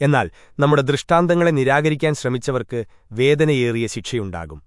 എന്നാൽ നമ്മുടെ ദൃഷ്ടാന്തങ്ങളെ നിരാകരിക്കാൻ ശ്രമിച്ചവർക്ക് വേദനയേറിയ ശിക്ഷയുണ്ടാകും